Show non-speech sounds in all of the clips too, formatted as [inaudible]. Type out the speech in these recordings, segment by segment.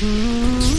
Mm-hmm.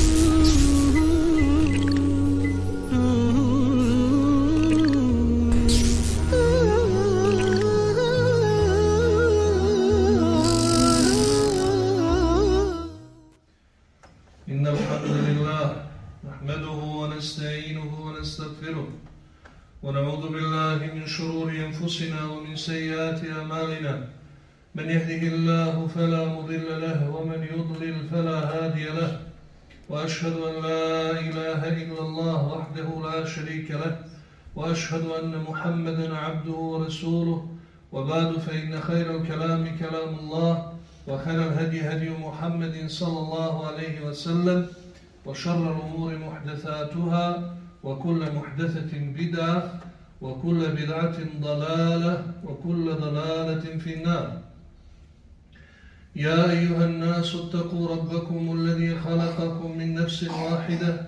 إلا الله وحده لا شريك له وأشهد أن محمدا عبده ورسوله. وبعد فإن خير الكلام كلام الله وخير الهدي هدي محمد صلى الله عليه وسلم وشر الأمور محدثاتها وكل محدثة بدعة وكل بدعة ضلالة وكل ضلالة في النار. يا أيها الناس اتقوا ربكم الذي خلقكم من نفس واحدة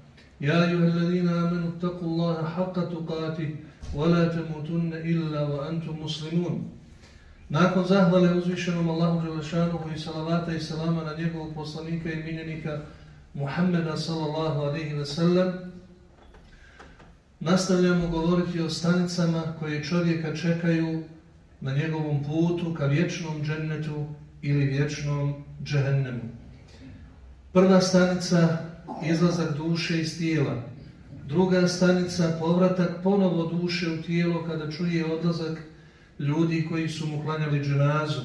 يا أيها الذين آمنوا اتقوا الله حق تقاته ولا تموتن إلا وأنتم مسلمون Nakon zahvale uzvišenom Allahu Đelešanuhu i salavata i salama na njegovog poslanika i minjenika Muhammeda sallallahu alaihi wa sallam, nastavljamo govoriti o stanicama koje čovjeka čekaju na njegovom putu ka vječnom džennetu ili vječnom džehennemu. Prva stanica izlazak duše iz tijela. Druga stanica povratak ponovo duše u tijelo kada čuje odlazak ljudi koji su mu klanjali dženazu.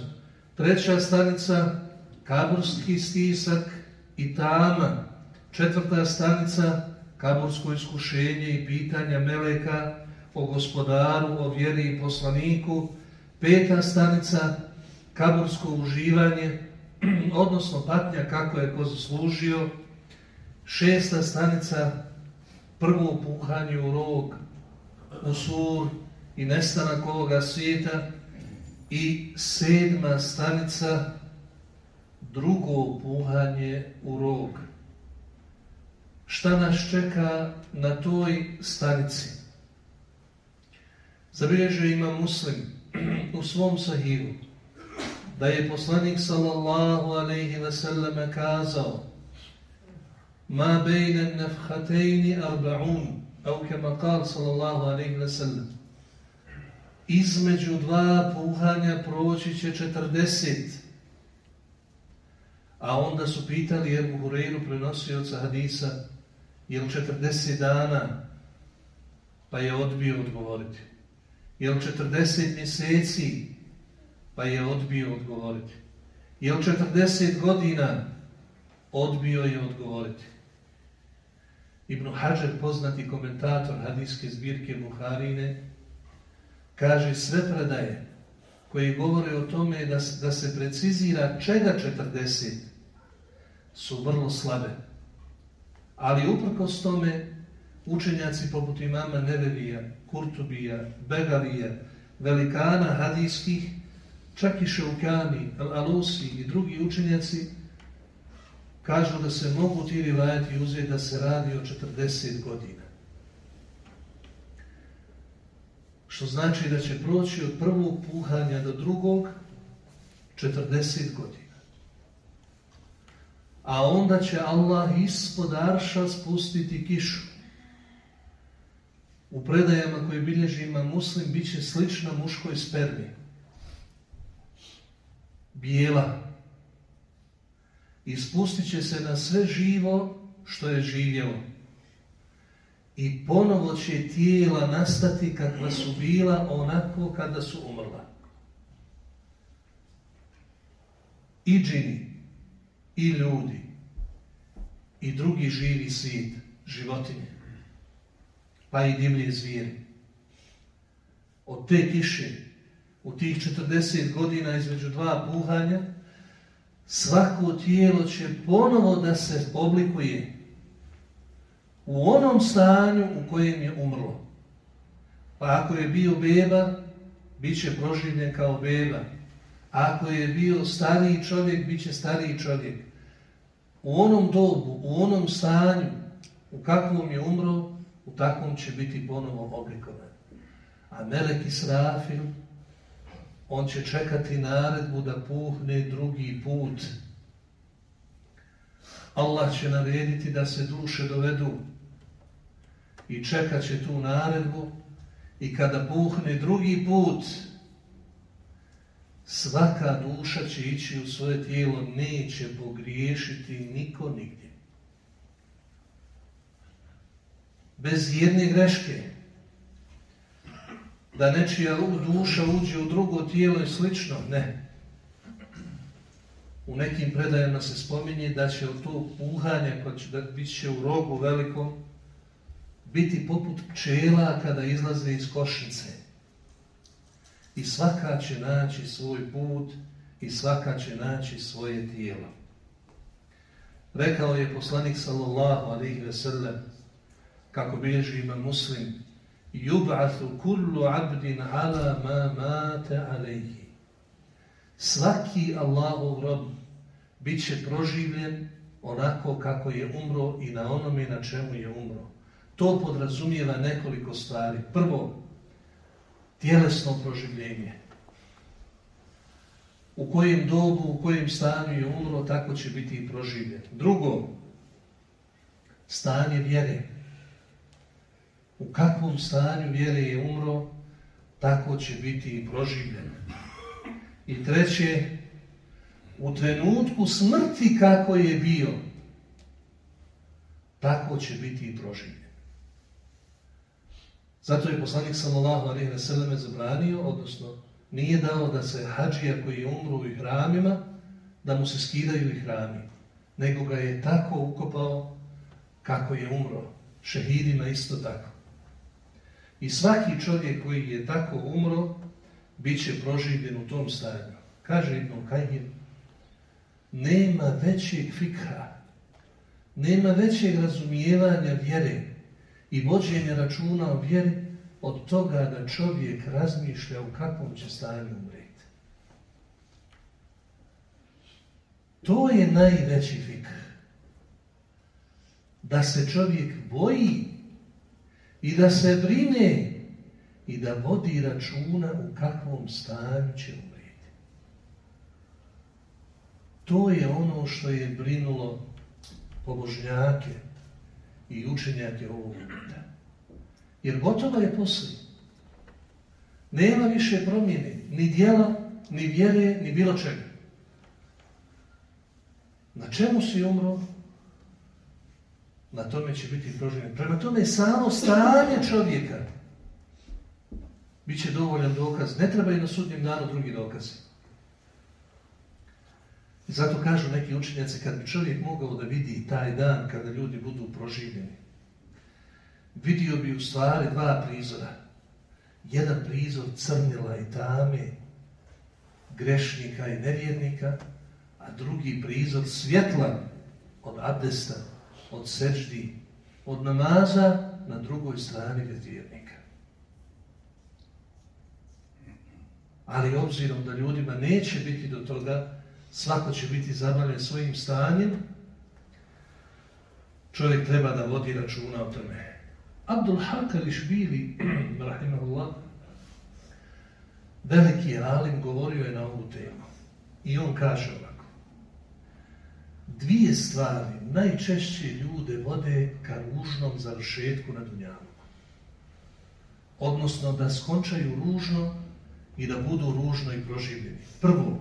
Treća stanica, kaburski stisak i tama. Četvrta stanica, kabursko iskušenje i pitanja meleka o gospodaru, o vjeri i poslaniku. Peta stanica, kabursko uživanje, [clears throat] odnosno patnja kako je ko zaslužio. Šesta stanica, prvo puhanje u rog, u sur, i nestanak ovoga svijeta i sedma stanica drugo puhanje u rog. Šta nas čeka na toj stanici? Zabilježio ima muslim u svom sahiru da je poslanik sallallahu alaihi selleme kazao ma bejne nefhatejni arba'un au kema kal sallallahu alaihi ve sellem između dva puhanja proći će četrdeset. A onda su pitali Ebu Hureyru, prenosioca hadisa, je li četrdeset dana? Pa je odbio odgovoriti. Je li četrdeset mjeseci? Pa je odbio odgovoriti. Je li četrdeset godina? Odbio je odgovoriti. Ibn Hajar, poznati komentator hadijske zbirke Buharine, kaže sve predaje koji govore o tome da, da se precizira čega 40 su vrlo slabe. Ali uprkos tome učenjaci poput imama Nevevija, Kurtubija, Begalija, velikana hadijskih, čak i Šeukani, Al-Alusi i drugi učenjaci kažu da se mogu ti rivajati uzeti da se radi o 40 godina. Što znači da će proći od prvog puhanja do drugog 40 godina. A onda će Allah ispod arša spustiti kišu. U predajama koje bilježi ima muslim bit će slična muškoj spermi. Bijela. I spustit će se na sve živo što je živjelo i ponovo će tijela nastati kakva su bila onako kada su umrla. I džini, i ljudi, i drugi živi svijet, životinje, pa i divlje zvijeri. Od te kiše, u tih 40 godina između dva puhanja, svako tijelo će ponovo da se oblikuje u onom stanju u kojem je umrlo. Pa ako je bio beba, bit će proživljen kao beba. Ako je bio stariji čovjek, bit će stariji čovjek. U onom dobu, u onom stanju, u kakvom je umro, u takvom će biti ponovo oblikovan. A Melek Israfil, on će čekati naredbu da puhne drugi put. Allah će narediti da se duše dovedu i čekat će tu naredbu i kada puhne drugi put, svaka duša će ići u svoje tijelo, neće pogriješiti niko nigdje. Bez jedne greške. Da nečija duša uđe u drugo tijelo i slično, ne. U nekim predajama se spominje da će od tog puhanja, koja će, da bit će u rogu velikom, biti poput pčela kada izlaze iz košnice. I svaka će naći svoj put i svaka će naći svoje tijelo. Rekao je poslanik sallallahu alaihi ve sellem, kako bilježi ima muslim, yub'athu kullu abdin ala ma mate alaihi. Svaki Allahov rob bit će proživljen onako kako je umro i na onome na čemu je umro. To podrazumijeva nekoliko stvari. Prvo, tjelesno proživljenje. U kojem dobu, u kojem stanju je umro, tako će biti i proživljen. Drugo, stanje vjere. U kakvom stanju vjere je umro, tako će biti i proživljen. I treće, u trenutku smrti kako je bio, tako će biti i proživljen. Zato je poslanik sallallahu alejhi ve zabranio, odnosno nije dao da se hadžija koji je umro u hramima, da mu se skidaju i hrami, nego ga je tako ukopao kako je umro. Šehidima isto tako. I svaki čovjek koji je tako umro, bit će proživljen u tom stanju. Kaže Ibn Kajim, nema većeg fikha, nema većeg razumijevanja vjere, i vođenje računa o vjeri od toga da čovjek razmišlja u kakvom će stanju umreti. To je najveći fikr. Da se čovjek boji i da se brine i da vodi računa u kakvom stanju će umreti. To je ono što je brinulo pobožnjake, i učenjake ovog umeta. Jer gotovo je poslije. Nema više promjene, ni dijela, ni vjere, ni bilo čega. Na čemu si umro? Na tome će biti proživljen. Prema tome samo stanje čovjeka bit će dovoljan dokaz. Ne treba i na sudnjem danu drugi dokazi. I zato kažu neki učenjaci, kad bi čovjek mogao da vidi taj dan kada ljudi budu proživljeni, vidio bi u stvari dva prizora. Jedan prizor crnila i tame, grešnika i nevjernika, a drugi prizor svjetla od abdesta, od seđdi, od namaza na drugoj strani vjernika. Ali obzirom da ljudima neće biti do toga, svako će biti zabavljen svojim stanjem, čovjek treba da vodi računa o tome. Abdul Hakar Išbili, rahimahullah, veliki alim govorio je na ovu temu. I on kaže. Dvije stvari najčešće ljude vode ka ružnom završetku na dunjavu. Odnosno da skončaju ružno i da budu ružno i proživljeni. Prvo,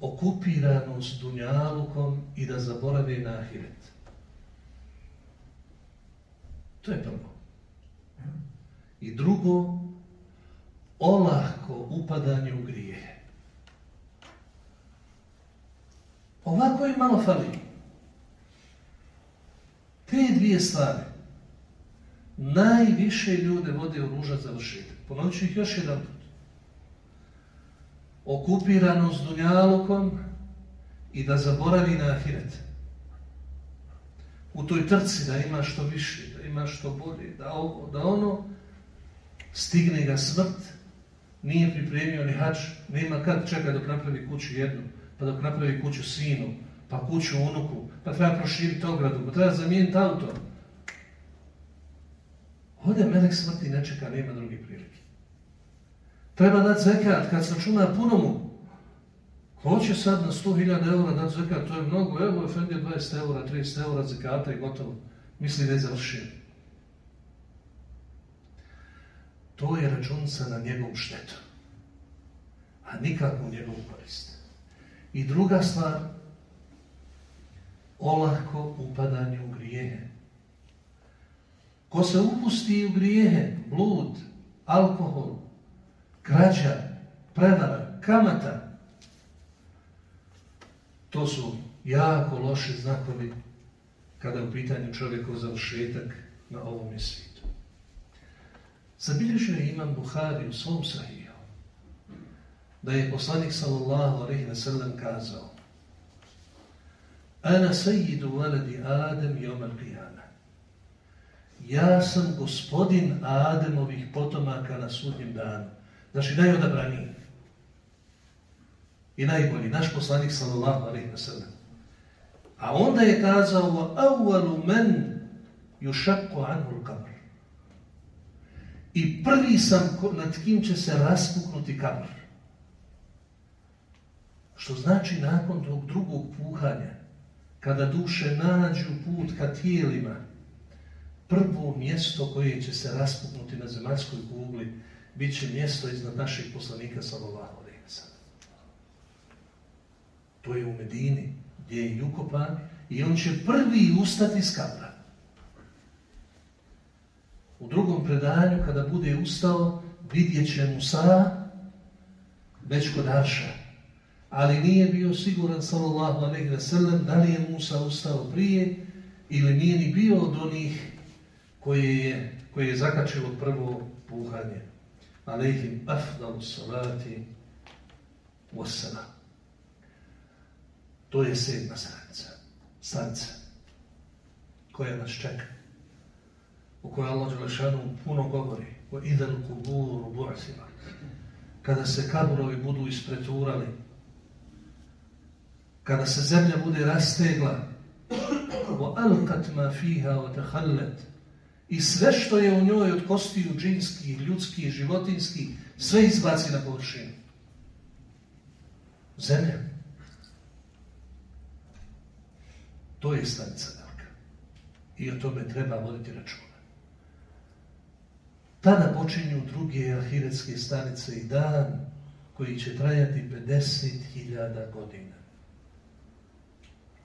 okupiranost dunjalukom i da zaborave na ahiret. To je prvo. I drugo, olahko upadanje u grije. Ovako je malo fali. Te dvije stvari najviše ljude vode u ruža završetak. Ponovit ću ih još jedan put okupiranost dunjalukom i da zaboravi na ahiret. U toj trci da ima što više, da ima što bolje, da ovo, da ono, stigne ga smrt, nije pripremio ni hač, nema kad čeka dok napravi kuću jednu, pa dok napravi kuću sinu, pa kuću unuku, pa treba proširiti ogradu, pa treba zamijeniti auto. Ovdje melek smrti ne čeka, nema druge prilike. Treba dati zekat, kad se računa punomu. Hoće sad na 100.000 eura dati zekat, to je mnogo, evo je Efendija 20 eura, 30 eura zekata i gotovo. Misli da je završio. To je računica na njegovu štetu, a nikakvu njegovu korist. I druga stvar, olako upadanje u grijehe. Ko se upusti u grijehe, blud, alkohol, krađa, prevara, kamata, to su jako loši znakovi kada je u pitanju čovjekov završetak na ovom svijetu. Zabilježio je Imam Buhari u svom sahiju da je poslanik sallallahu alaihi wa sallam kazao Ana sejidu valadi Adem Omer Qiyana. Ja sam gospodin Ademovih potomaka na sudnjem danu. Znači najodabraniji. I najbolji, naš poslanik sallallahu alaihi wa sallam. A onda je kazao awwalu men yushakku anhu al-qabr. I prvi sam nad kim će se raspuknuti kabr. Što znači nakon tog drugog puhanja, kada duše nađu put ka tijelima, prvo mjesto koje će se raspuknuti na zemaljskoj kugli, bit će mjesto iznad našeg poslanika sallallahu alejhi To je u Medini, gdje je ukopan i on će prvi ustati iz kabra. U drugom predanju, kada bude ustao, vidjet će Musa već kod Arša. Ali nije bio siguran, sallallahu alaihi ve sellem, da li je Musa ustao prije ili nije ni bio od onih koje je, koje je zakačilo prvo puhanje. Aleihim afdalu salati wassalam. To je sedma stranica. Stranica koja nas čeka u kojoj Allah Đelešanu puno govori o idel kuburu bu'asima. Kada se kaburovi budu ispreturali, kada se zemlja bude rastegla, i sve što je u njoj od kostiju džinskih, ljudskih, životinskih, sve izbaci na površinu. Zemlja. To je stanica dalka. I o tome treba voditi račun. Tada počinju druge ahiretske stanice i dan koji će trajati 50.000 godina.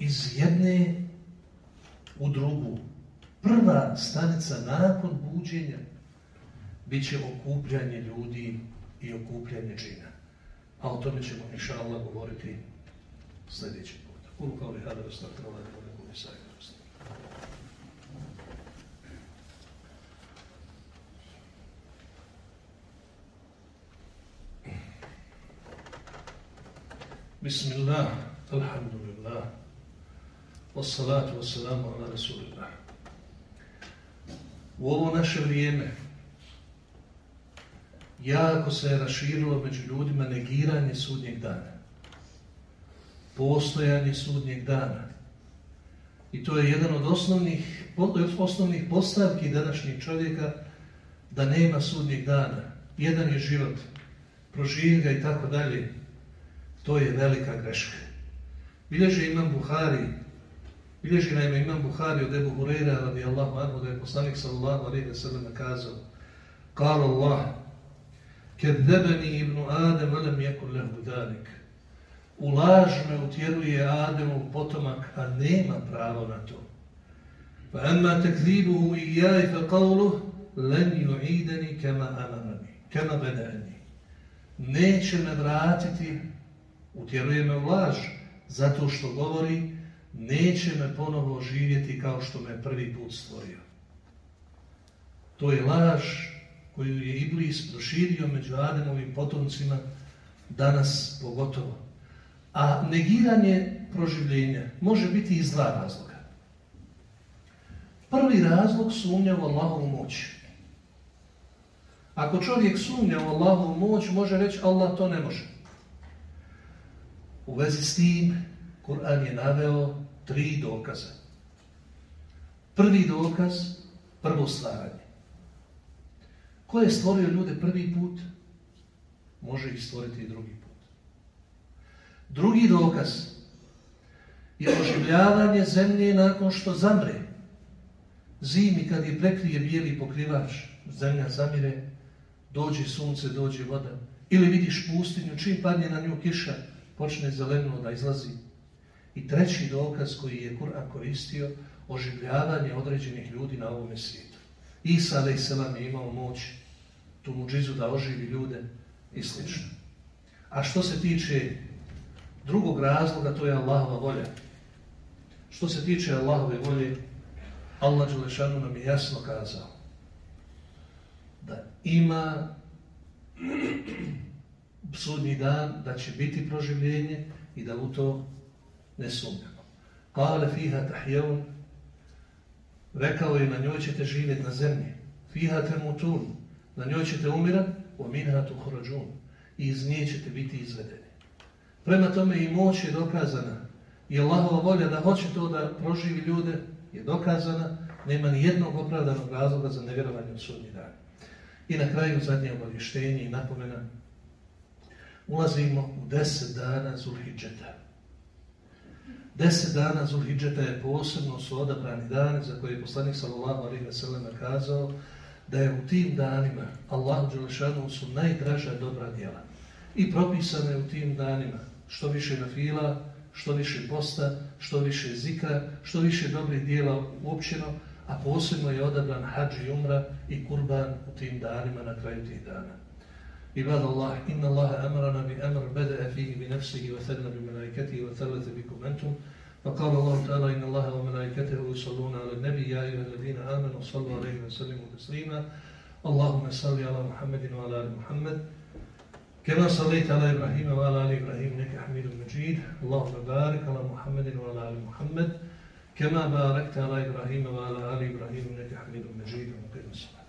Iz jedne u drugu. Prva stanica nakon buđenja bit će okupljanje ljudi i okupljanje džina. A o tome ćemo, inša Allah, govoriti sljedeći put. Kulu kao li hada, ostatra, Allah, ne Bismillah, alhamdulillah, wassalatu wassalamu ala rasulillah. U ovo naše vrijeme jako se je raširilo među ljudima negiranje sudnjeg dana. Postojanje sudnjeg dana. I to je jedan od osnovnih, osnovnih postavki današnjeg čovjeka da nema sudnjeg dana. Jedan je život, proživi ga i tako dalje. To je velika greška. Bilježi imam Buhari, bilježi naime imam Buhari od Ebu Hureyra radijallahu anhu da je poslanik sallallahu alaihi wa sallam kazao Kala Allah Kedebeni ibnu Adem alam jekun lehu danik U laž me utjeruje Ademov potomak, a nema pravo na to. Pa emma tekzibuhu i jaj fa qavluh len ju'ideni kema amarani, kema bedani. Neće me vratiti utjeruje me u laž, zato što govori neće me ponovo živjeti kao što me prvi put stvorio. To je laž koju je Iblis proširio među Ademovim potomcima, danas pogotovo. A negiranje proživljenja može biti iz dva razloga. Prvi razlog sumnja u Allahovu moć. Ako čovjek sumnja u Allahovu moć, može reći Allah to ne može. U vezi s tim, Kur'an je naveo tri dokaza. Prvi dokaz, prvo stvaranje. Ko je stvorio ljude prvi put, može ih stvoriti i drugi put. Drugi dokaz je oživljavanje zemlje nakon što zamre. Zimi kad je prekrije bijeli pokrivač, zemlja zamire, dođe sunce, dođe voda. Ili vidiš pustinju, čim padne na nju kiša, počne zeleno da izlazi. I treći dokaz koji je Kur'an koristio, oživljavanje određenih ljudi na ovome svijetu. Isa a.s. je imao moć tu muđizu da oživi ljude i sl. A što se tiče drugog razloga, to je Allahova volja. Što se tiče Allahove volje, Allah Đelešanu nam je jasno kazao da ima [clears throat] sudnji dan, da će biti proživljenje i da u to ne sumnjamo. Kale fiha tahjevun, rekao je na njoj ćete živjeti na zemlji. Fiha temutun, na njoj ćete umirat, u minha tu i iz nje ćete biti izvedeni. Prema tome i moć je dokazana i Allahova volja da hoće to da proživi ljude je dokazana, nema ni jednog opravdanog razloga za nevjerovanje u sudnji dan. I na kraju zadnje obavještenje i napomena. Ulazimo u deset dana Zulhidžeta. Deset dana Zulhidžeta je posebno su odabrani dani za koje je poslanik sallallahu alaihi ve sellem kazao da je u tim danima Allahu Đelešanu su najdraža dobra djela. I propisano je u tim danima što više na fila, što više posta, što više zikra, što više dobrih dijela uopćeno, a posebno je odabran hađ i umra i kurban u tim danima na kraju tih dana. عباد الله إن الله أمرنا بأمر بدأ فيه بنفسه وثنى بملائكته وثلث بكم أنتم. فقال الله تعالى إن الله وملائكته يصلون على النبي يا أيها الذين آمنوا صلوا عليه وسلموا تسليما. اللهم صل على محمد وعلى آل محمد. كما صليت على إبراهيم وعلى آل إبراهيم إنك حميد مجيد. اللهم بارك على محمد وعلى آل محمد. كما باركت على إبراهيم وعلى آل إبراهيم إنك حميد مجيد. ومقيم الصلاة.